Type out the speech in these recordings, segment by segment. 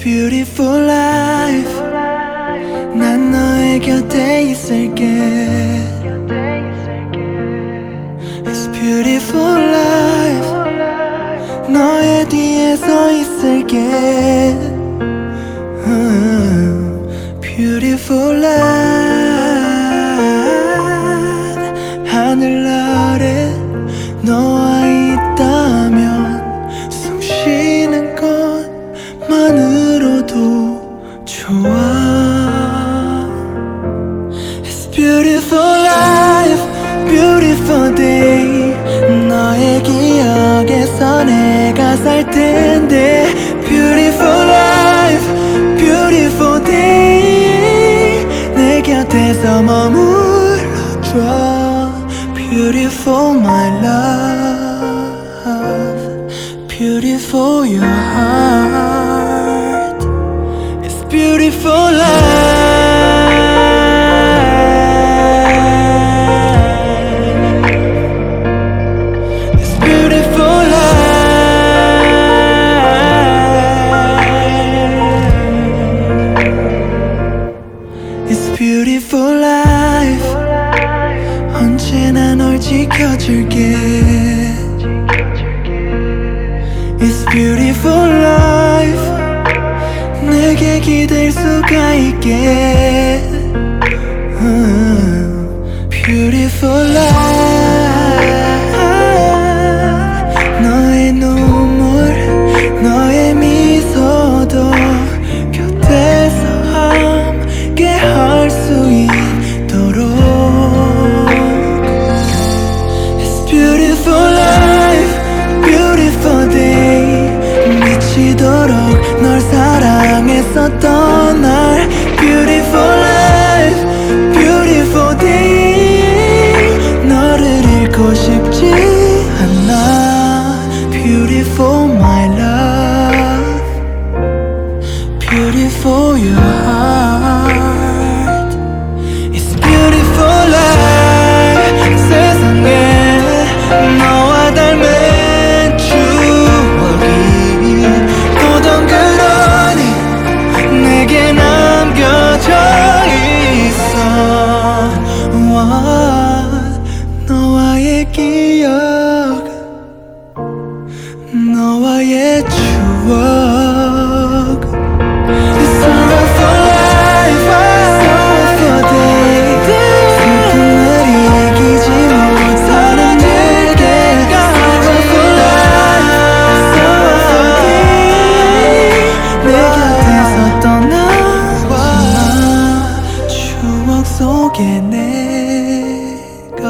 beautiful life 난 너의 곁에 있을게 It's beautiful life 너의 뒤에 서 있을게 음, Beautiful life Beautiful life, beautiful day 너의 기억에서 내가 살 텐데 Beautiful life, beautiful day 내 곁에서 머물러줘 Beautiful my love Beautiful your heart beautiful life 언제나 널 지켜줄게 It's beautiful life 내게 기댈 수가 있게 널 사랑했었던 날 Beautiful life, beautiful day 너를 잃고 싶지 않아 Beautiful my love Beautiful your 너와의 추억 It's all for life, all for day 슬픔을 이기지 못하는 내게 All for life, all for day 내 곁에서 떠나지 마 추억 속에 내가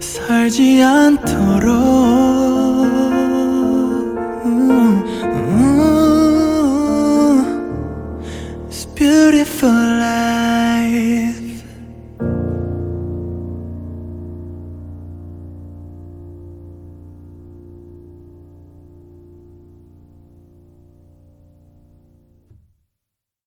살지 않도록 alive.